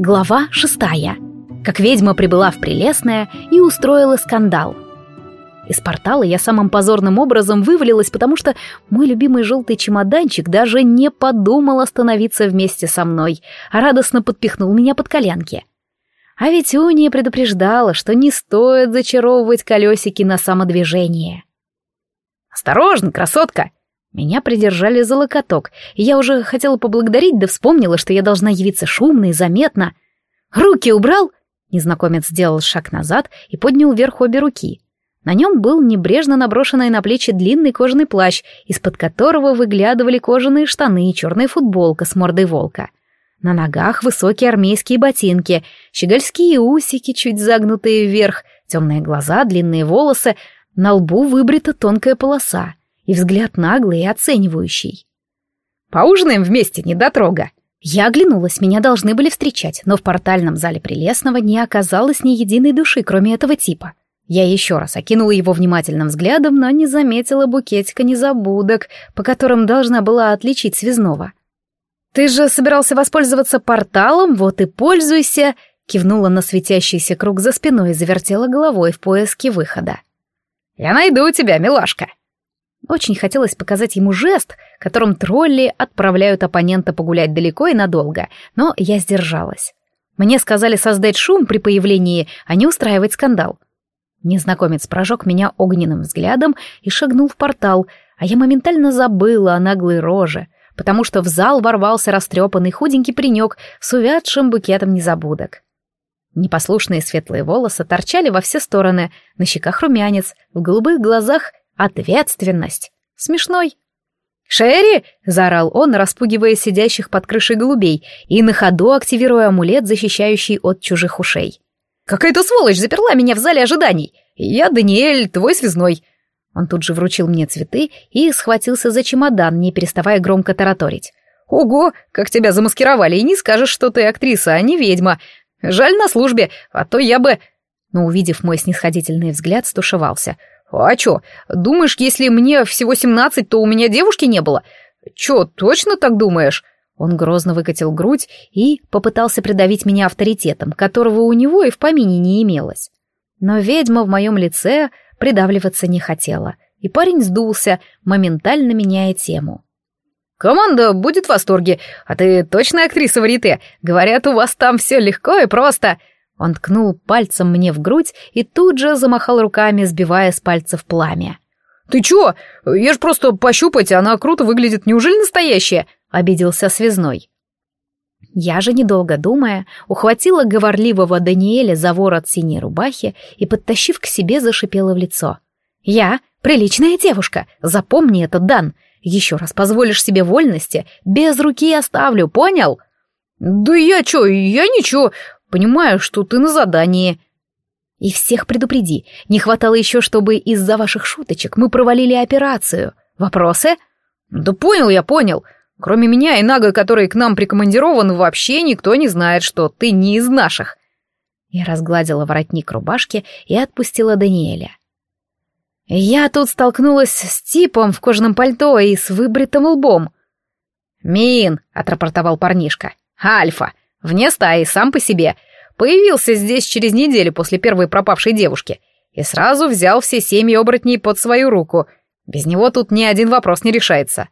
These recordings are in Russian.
Глава 6. Как ведьма прибыла в Прелестное и устроила скандал. Из портала я самым позорным образом вывалилась, потому что мой любимый желтый чемоданчик даже не подумал остановиться вместе со мной, а радостно подпихнул меня под коленки. А ведь Уния предупреждала, что не стоит зачаровывать колесики на самодвижение. «Осторожно, красотка!» Меня придержали за локоток, и я уже хотела поблагодарить, да вспомнила, что я должна явиться шумно и заметно. «Руки убрал?» Незнакомец сделал шаг назад и поднял вверх обе руки. На нем был небрежно наброшенный на плечи длинный кожаный плащ, из-под которого выглядывали кожаные штаны и черная футболка с мордой волка. На ногах высокие армейские ботинки, щегольские усики, чуть загнутые вверх, темные глаза, длинные волосы, на лбу выбрита тонкая полоса — и взгляд наглый и оценивающий. «Поужинаем вместе, недотрога. Я оглянулась, меня должны были встречать, но в портальном зале Прелестного не оказалось ни единой души, кроме этого типа. Я еще раз окинула его внимательным взглядом, но не заметила букетика незабудок, по которым должна была отличить связного. «Ты же собирался воспользоваться порталом, вот и пользуйся!» кивнула на светящийся круг за спиной и завертела головой в поиске выхода. «Я найду тебя, милашка!» Очень хотелось показать ему жест, которым тролли отправляют оппонента погулять далеко и надолго, но я сдержалась. Мне сказали создать шум при появлении, а не устраивать скандал. Незнакомец прожег меня огненным взглядом и шагнул в портал, а я моментально забыла о наглой роже, потому что в зал ворвался растрепанный худенький паренек с увядшим букетом незабудок. Непослушные светлые волосы торчали во все стороны, на щеках румянец, в голубых глазах Ответственность. Смешной. «Шерри!» — заорал он, распугивая сидящих под крышей голубей и на ходу активируя амулет, защищающий от чужих ушей. «Какая-то сволочь заперла меня в зале ожиданий! Я Даниэль, твой связной!» Он тут же вручил мне цветы и схватился за чемодан, не переставая громко тараторить. «Ого, как тебя замаскировали, и не скажешь, что ты актриса, а не ведьма! Жаль на службе, а то я бы...» Но, увидев мой снисходительный взгляд, стушевался — «А чё, думаешь, если мне всего семнадцать, то у меня девушки не было? Чё, точно так думаешь?» Он грозно выкатил грудь и попытался придавить меня авторитетом, которого у него и в помине не имелось. Но ведьма в моем лице придавливаться не хотела, и парень сдулся, моментально меняя тему. «Команда будет в восторге, а ты точно актриса в Рите? Говорят, у вас там все легко и просто...» Он ткнул пальцем мне в грудь и тут же замахал руками, сбивая с пальцев пламя. «Ты чё? Я ж просто пощупать, она круто выглядит, неужели настоящая?» — обиделся связной. Я же, недолго думая, ухватила говорливого Даниэля за ворот синей рубахи и, подтащив к себе, зашипела в лицо. «Я приличная девушка, запомни это, Дан. Еще раз позволишь себе вольности, без руки оставлю, понял?» «Да я чё, я ничего, Понимаю, что ты на задании». «И всех предупреди. Не хватало еще, чтобы из-за ваших шуточек мы провалили операцию. Вопросы?» «Да понял я, понял. Кроме меня и Нага, который к нам прикомандирован, вообще никто не знает, что ты не из наших». Я разгладила воротник рубашки и отпустила Даниэля. Я тут столкнулась с типом в кожаном пальто и с выбритым лбом. «Мин!» — отрапортовал парнишка. «Альфа! вне стаи, сам по себе. Появился здесь через неделю после первой пропавшей девушки. И сразу взял все семьи оборотней под свою руку. Без него тут ни один вопрос не решается.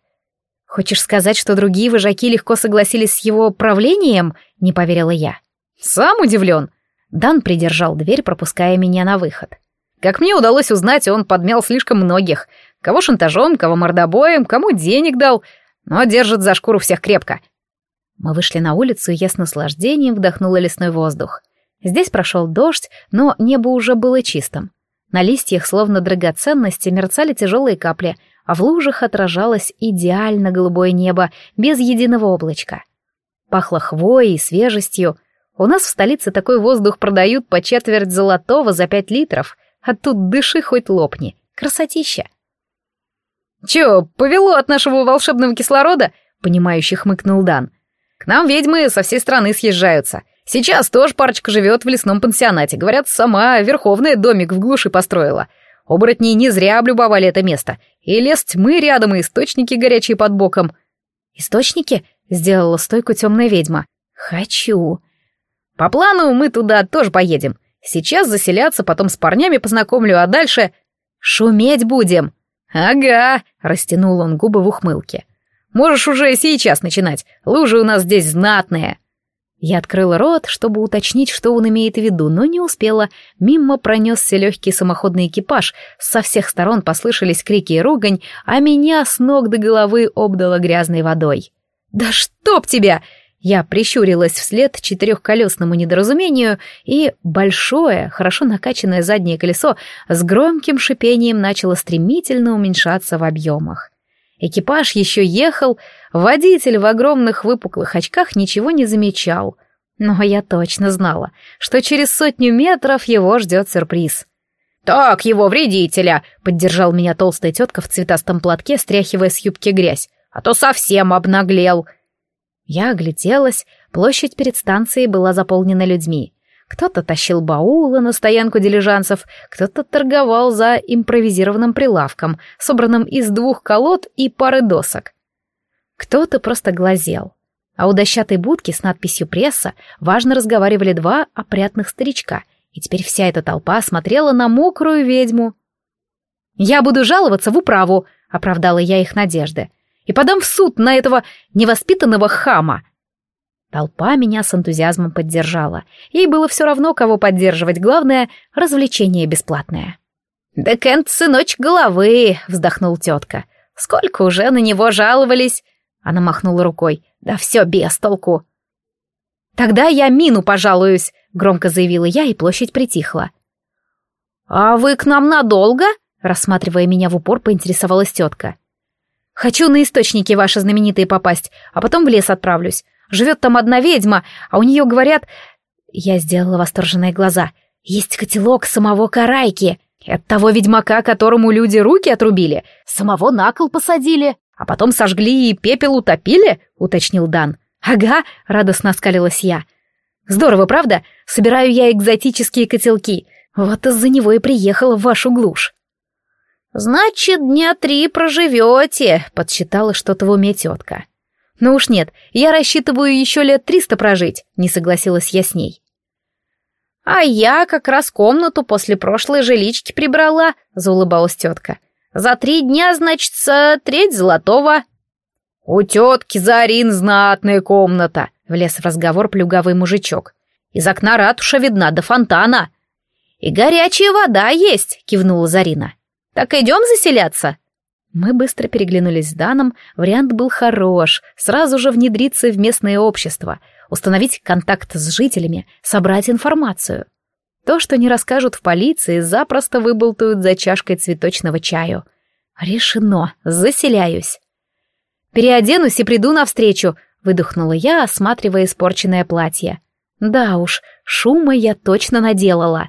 «Хочешь сказать, что другие вожаки легко согласились с его правлением?» — не поверила я. «Сам удивлен!» Дан придержал дверь, пропуская меня на выход. Как мне удалось узнать, он подмял слишком многих. Кого шантажом, кого мордобоем, кому денег дал. Но держит за шкуру всех крепко. Мы вышли на улицу, и я с наслаждением вдохнула лесной воздух. Здесь прошел дождь, но небо уже было чистым. На листьях, словно драгоценности, мерцали тяжелые капли, а в лужах отражалось идеально голубое небо, без единого облачка. Пахло хвоей и свежестью. У нас в столице такой воздух продают по четверть золотого за пять литров, а тут дыши хоть лопни. Красотища! «Чё, повело от нашего волшебного кислорода?» — понимающий хмыкнул Дан — нам ведьмы со всей страны съезжаются. Сейчас тоже парочка живет в лесном пансионате. Говорят, сама Верховная домик в глуши построила. Оборотни не зря облюбовали это место. И лес тьмы рядом, и источники горячие под боком. «Источники?» — сделала стойку темная ведьма. «Хочу». «По плану мы туда тоже поедем. Сейчас заселяться, потом с парнями познакомлю, а дальше...» «Шуметь будем!» «Ага!» — растянул он губы в ухмылке. Можешь уже сейчас начинать. Лужи у нас здесь знатные. Я открыла рот, чтобы уточнить, что он имеет в виду, но не успела. Мимо пронесся легкий самоходный экипаж, со всех сторон послышались крики и ругань, а меня с ног до головы обдало грязной водой. «Да чтоб тебя!» Я прищурилась вслед четырехколесному недоразумению, и большое, хорошо накачанное заднее колесо с громким шипением начало стремительно уменьшаться в объемах. Экипаж еще ехал, водитель в огромных выпуклых очках ничего не замечал. Но я точно знала, что через сотню метров его ждет сюрприз. «Так, его вредителя!» — поддержал меня толстая тетка в цветастом платке, стряхивая с юбки грязь. «А то совсем обнаглел!» Я огляделась, площадь перед станцией была заполнена людьми. Кто-то тащил баулы на стоянку дилижансов, кто-то торговал за импровизированным прилавком, собранным из двух колод и пары досок. Кто-то просто глазел. А у дощатой будки с надписью «Пресса» важно разговаривали два опрятных старичка, и теперь вся эта толпа смотрела на мокрую ведьму. «Я буду жаловаться в управу», — оправдала я их надежды, «и подам в суд на этого невоспитанного хама». Толпа меня с энтузиазмом поддержала. Ей было все равно, кого поддерживать, главное — развлечение бесплатное. «Да Кент, сыночек головы!» — вздохнул тетка. «Сколько уже на него жаловались!» Она махнула рукой. «Да все без толку!» «Тогда я Мину пожалуюсь!» — громко заявила я, и площадь притихла. «А вы к нам надолго?» — рассматривая меня в упор, поинтересовалась тетка. «Хочу на источники ваши знаменитые попасть, а потом в лес отправлюсь. Живет там одна ведьма, а у нее говорят...» Я сделала восторженные глаза. «Есть котелок самого Карайки. От того ведьмака, которому люди руки отрубили, самого на кол посадили, а потом сожгли и пепел утопили», — уточнил Дан. «Ага», — радостно оскалилась я. «Здорово, правда? Собираю я экзотические котелки. Вот из-за него и приехала в вашу глушь». «Значит, дня три проживете», — подсчитала что-то в уме тетка. «Ну уж нет, я рассчитываю еще лет триста прожить», — не согласилась я с ней. «А я как раз комнату после прошлой жилички прибрала», — заулыбалась тетка. «За три дня, значит, треть золотого». «У тетки Зарин знатная комната», — влез в разговор плюговый мужичок. «Из окна ратуша видна до фонтана». «И горячая вода есть», — кивнула Зарина. «Так идем заселяться?» Мы быстро переглянулись с Даном, вариант был хорош, сразу же внедриться в местное общество, установить контакт с жителями, собрать информацию. То, что не расскажут в полиции, запросто выболтают за чашкой цветочного чаю. Решено, заселяюсь. «Переоденусь и приду навстречу», — выдохнула я, осматривая испорченное платье. «Да уж, шума я точно наделала».